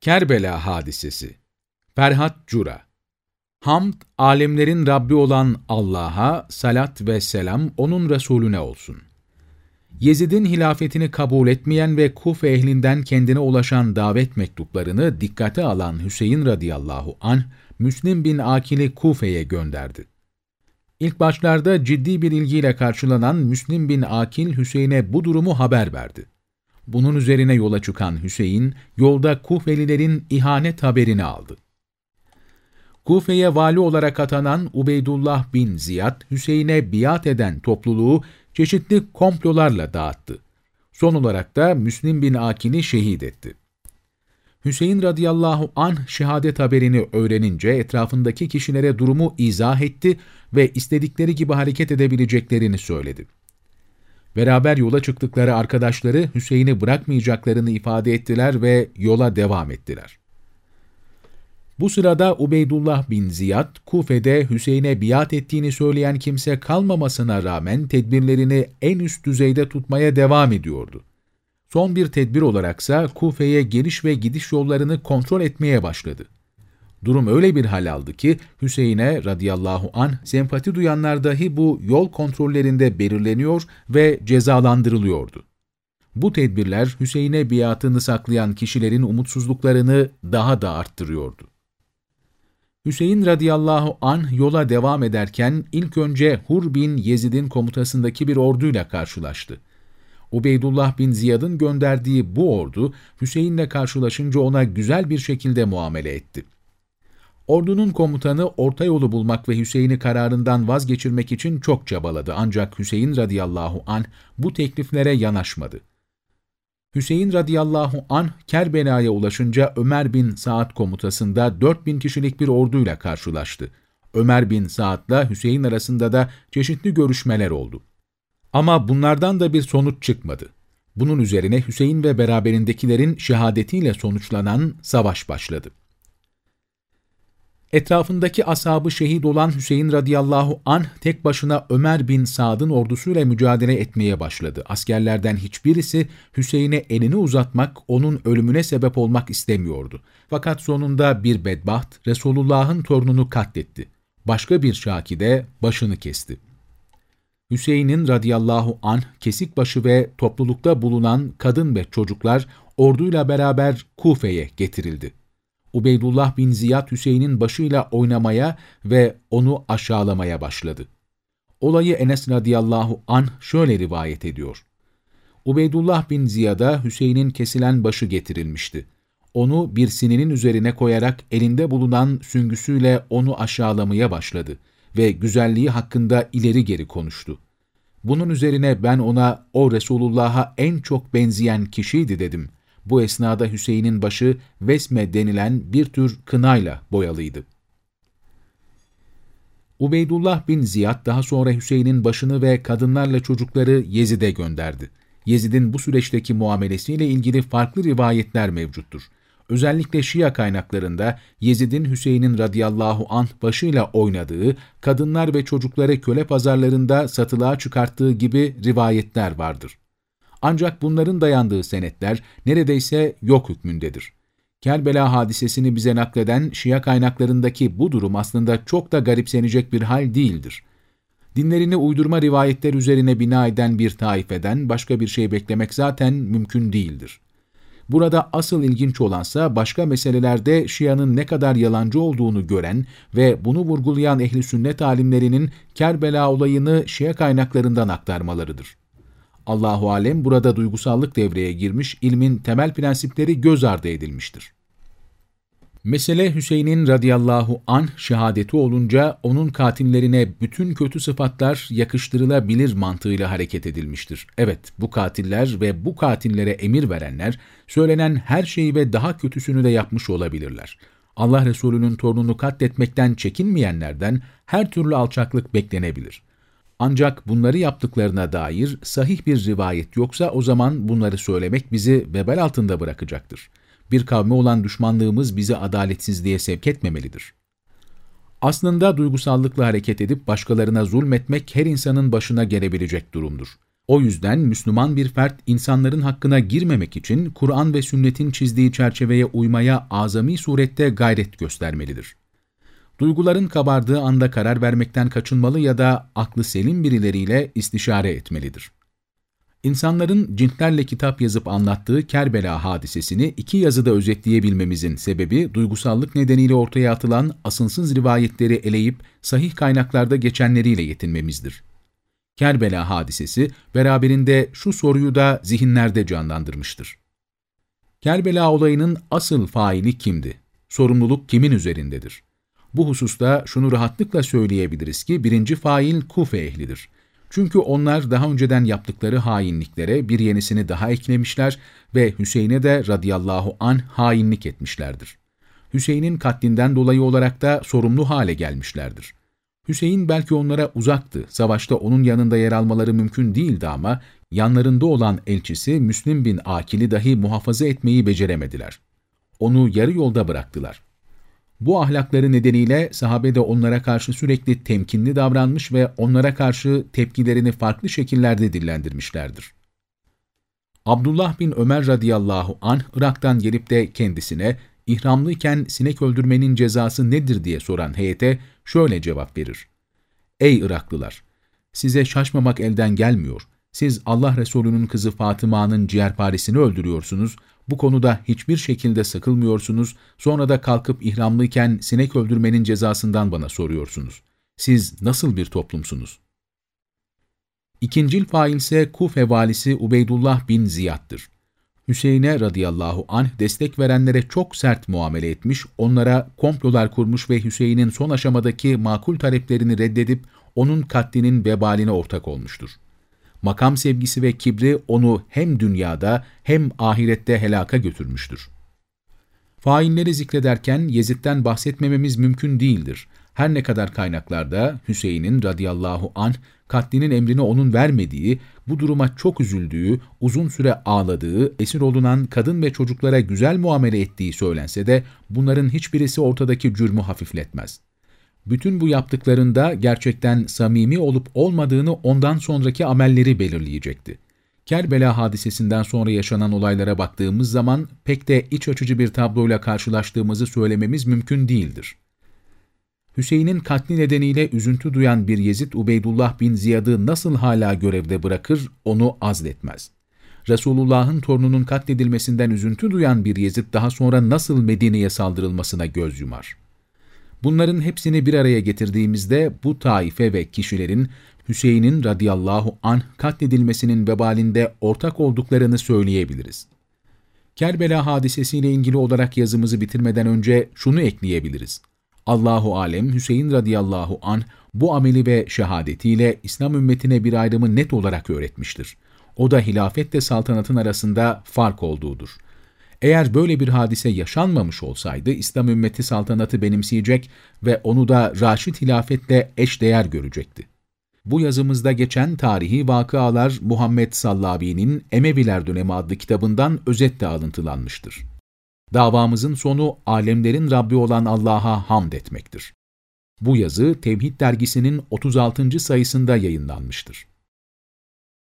Kerbela Hadisesi Ferhat Cura Hamd, alemlerin Rabbi olan Allah'a, salat ve selam O'nun Resulüne olsun. Yezid'in hilafetini kabul etmeyen ve Kufe ehlinden kendine ulaşan davet mektuplarını dikkate alan Hüseyin radıyallahu anh, Müslim bin Akil'i Kufe'ye gönderdi. İlk başlarda ciddi bir ilgiyle karşılanan Müslim bin Akil Hüseyin'e bu durumu haber verdi. Bunun üzerine yola çıkan Hüseyin, yolda Kufelilerin ihanet haberini aldı. Kufe'ye vali olarak atanan Ubeydullah bin Ziyad, Hüseyin'e biat eden topluluğu çeşitli komplolarla dağıttı. Son olarak da Müslim bin Akil'i şehit etti. Hüseyin radıyallahu anh şehadet haberini öğrenince etrafındaki kişilere durumu izah etti ve istedikleri gibi hareket edebileceklerini söyledi. Beraber yola çıktıkları arkadaşları Hüseyin'i bırakmayacaklarını ifade ettiler ve yola devam ettiler. Bu sırada Ubeydullah bin Ziyad, Kufe'de Hüseyin'e biat ettiğini söyleyen kimse kalmamasına rağmen tedbirlerini en üst düzeyde tutmaya devam ediyordu. Son bir tedbir olaraksa Kufe'ye geliş ve gidiş yollarını kontrol etmeye başladı. Durum öyle bir hal aldı ki Hüseyin'e radıyallahu anh sempati duyanlar dahi bu yol kontrollerinde belirleniyor ve cezalandırılıyordu. Bu tedbirler Hüseyin'e biatını saklayan kişilerin umutsuzluklarını daha da arttırıyordu. Hüseyin radıyallahu anh yola devam ederken ilk önce Hur bin Yezid'in komutasındaki bir orduyla karşılaştı. Ubeydullah bin Ziyad'ın gönderdiği bu ordu Hüseyin'le karşılaşınca ona güzel bir şekilde muamele etti. Ordunun komutanı orta yolu bulmak ve Hüseyin'i kararından vazgeçirmek için çok çabaladı ancak Hüseyin radıyallahu anh bu tekliflere yanaşmadı. Hüseyin radıyallahu anh Kerbela'ya ulaşınca Ömer bin Saad komutasında 4000 kişilik bir orduyla karşılaştı. Ömer bin Saad'la Hüseyin arasında da çeşitli görüşmeler oldu. Ama bunlardan da bir sonuç çıkmadı. Bunun üzerine Hüseyin ve beraberindekilerin şehadetiyle sonuçlanan savaş başladı. Etrafındaki asabı şehit olan Hüseyin radıyallahu anh tek başına Ömer bin Sad'ın ordusuyla mücadele etmeye başladı. Askerlerden hiçbirisi Hüseyin'e elini uzatmak, onun ölümüne sebep olmak istemiyordu. Fakat sonunda bir bedbaht Resulullah'ın torununu katletti. Başka bir şaki de başını kesti. Hüseyin'in radıyallahu anh kesik başı ve toplulukta bulunan kadın ve çocuklar orduyla beraber Kufe'ye getirildi. Ubeydullah bin Ziyad Hüseyin'in başıyla oynamaya ve onu aşağılamaya başladı. Olayı Enes radıyallahu anh şöyle rivayet ediyor. Ubeydullah bin Ziyad'a Hüseyin'in kesilen başı getirilmişti. Onu bir sininin üzerine koyarak elinde bulunan süngüsüyle onu aşağılamaya başladı ve güzelliği hakkında ileri geri konuştu. Bunun üzerine ben ona o Resulullah'a en çok benzeyen kişiydi dedim. Bu esnada Hüseyin'in başı vesme denilen bir tür kınayla boyalıydı. Ubeydullah bin Ziyad daha sonra Hüseyin'in başını ve kadınlarla çocukları Yezid'e gönderdi. Yezid'in bu süreçteki muamelesiyle ilgili farklı rivayetler mevcuttur. Özellikle Şia kaynaklarında Yezid'in Hüseyin'in radıyallahu anh başıyla oynadığı, kadınlar ve çocukları köle pazarlarında satılığa çıkarttığı gibi rivayetler vardır. Ancak bunların dayandığı senetler neredeyse yok hükmündedir. Kerbela hadisesini bize nakleden Şia kaynaklarındaki bu durum aslında çok da garipsenecek bir hal değildir. Dinlerini uydurma rivayetler üzerine bina eden bir taifeden başka bir şey beklemek zaten mümkün değildir. Burada asıl ilginç olansa başka meselelerde Şia'nın ne kadar yalancı olduğunu gören ve bunu vurgulayan ehli sünnet alimlerinin Kerbela olayını Şia kaynaklarından aktarmalarıdır. Allahu alem burada duygusallık devreye girmiş, ilmin temel prensipleri göz ardı edilmiştir. Mesele Hüseyin'in radıyallahu anh şehadeti olunca onun katillerine bütün kötü sıfatlar yakıştırılabilir mantığıyla hareket edilmiştir. Evet, bu katiller ve bu katillere emir verenler söylenen her şeyi ve daha kötüsünü de yapmış olabilirler. Allah Resulü'nün torununu katletmekten çekinmeyenlerden her türlü alçaklık beklenebilir. Ancak bunları yaptıklarına dair sahih bir rivayet yoksa o zaman bunları söylemek bizi vebel altında bırakacaktır. Bir kavme olan düşmanlığımız bizi adaletsizliğe sevk etmemelidir. Aslında duygusallıkla hareket edip başkalarına zulmetmek her insanın başına gelebilecek durumdur. O yüzden Müslüman bir fert insanların hakkına girmemek için Kur'an ve sünnetin çizdiği çerçeveye uymaya azami surette gayret göstermelidir. Duyguların kabardığı anda karar vermekten kaçınmalı ya da aklı selim birileriyle istişare etmelidir. İnsanların cintlerle kitap yazıp anlattığı Kerbela hadisesini iki yazıda özetleyebilmemizin sebebi duygusallık nedeniyle ortaya atılan asılsız rivayetleri eleyip sahih kaynaklarda geçenleriyle yetinmemizdir. Kerbela hadisesi beraberinde şu soruyu da zihinlerde canlandırmıştır. Kerbela olayının asıl faili kimdi? Sorumluluk kimin üzerindedir? Bu hususta şunu rahatlıkla söyleyebiliriz ki birinci fail Kufe ehlidir. Çünkü onlar daha önceden yaptıkları hainliklere bir yenisini daha eklemişler ve Hüseyin'e de radıyallahu an hainlik etmişlerdir. Hüseyin'in katlinden dolayı olarak da sorumlu hale gelmişlerdir. Hüseyin belki onlara uzaktı, savaşta onun yanında yer almaları mümkün değildi ama yanlarında olan elçisi Müslim bin Akil'i dahi muhafaza etmeyi beceremediler. Onu yarı yolda bıraktılar. Bu ahlakları nedeniyle sahabe de onlara karşı sürekli temkinli davranmış ve onlara karşı tepkilerini farklı şekillerde dillendirmişlerdir. Abdullah bin Ömer radıyallahu anh Irak'tan gelip de kendisine ihramlıyken sinek öldürmenin cezası nedir diye soran heyete şöyle cevap verir. Ey Iraklılar! Size şaşmamak elden gelmiyor. Siz Allah Resulü'nün kızı Fatıma'nın ciğerparesini öldürüyorsunuz, bu konuda hiçbir şekilde sakılmıyorsunuz, sonra da kalkıp ihramlıyken sinek öldürmenin cezasından bana soruyorsunuz. Siz nasıl bir toplumsunuz? İkincil fail ise Kufe valisi Ubeydullah bin Ziyad'dır. Hüseyin'e radıyallahu anh destek verenlere çok sert muamele etmiş, onlara komplolar kurmuş ve Hüseyin'in son aşamadaki makul taleplerini reddedip onun katlinin vebaline ortak olmuştur. Makam sevgisi ve kibri onu hem dünyada hem ahirette helaka götürmüştür. Failleri zikrederken Yezid'den bahsetmememiz mümkün değildir. Her ne kadar kaynaklarda Hüseyin'in radıyallahu anh katlinin emrini onun vermediği, bu duruma çok üzüldüğü, uzun süre ağladığı, esir olunan kadın ve çocuklara güzel muamele ettiği söylense de bunların hiçbirisi ortadaki cürmü hafifletmez. Bütün bu yaptıklarında gerçekten samimi olup olmadığını ondan sonraki amelleri belirleyecekti. Kerbela hadisesinden sonra yaşanan olaylara baktığımız zaman pek de iç açıcı bir tabloyla karşılaştığımızı söylememiz mümkün değildir. Hüseyin'in katli nedeniyle üzüntü duyan bir Yezid Ubeydullah bin Ziyad'ı nasıl hala görevde bırakır onu azletmez. Resulullah'ın torununun katledilmesinden üzüntü duyan bir Yezid daha sonra nasıl Medine'ye saldırılmasına göz yumar? Bunların hepsini bir araya getirdiğimizde bu taife ve kişilerin Hüseyin'in radıyallahu anh katledilmesinin vebalinde ortak olduklarını söyleyebiliriz. Kerbela hadisesiyle ilgili olarak yazımızı bitirmeden önce şunu ekleyebiliriz. Allahu alem Hüseyin radıyallahu an bu ameli ve şehadetiyle İslam ümmetine bir ayrımı net olarak öğretmiştir. O da hilafetle saltanatın arasında fark olduğudur. Eğer böyle bir hadise yaşanmamış olsaydı İslam ümmeti saltanatı benimseyecek ve onu da Raşid hilafetle eşdeğer görecekti. Bu yazımızda geçen tarihi vakıalar Muhammed Sallabi'nin Emeviler Dönemi adlı kitabından özetle alıntılanmıştır. Davamızın sonu alemlerin Rabbi olan Allah'a hamd etmektir. Bu yazı Tevhid dergisinin 36. sayısında yayınlanmıştır.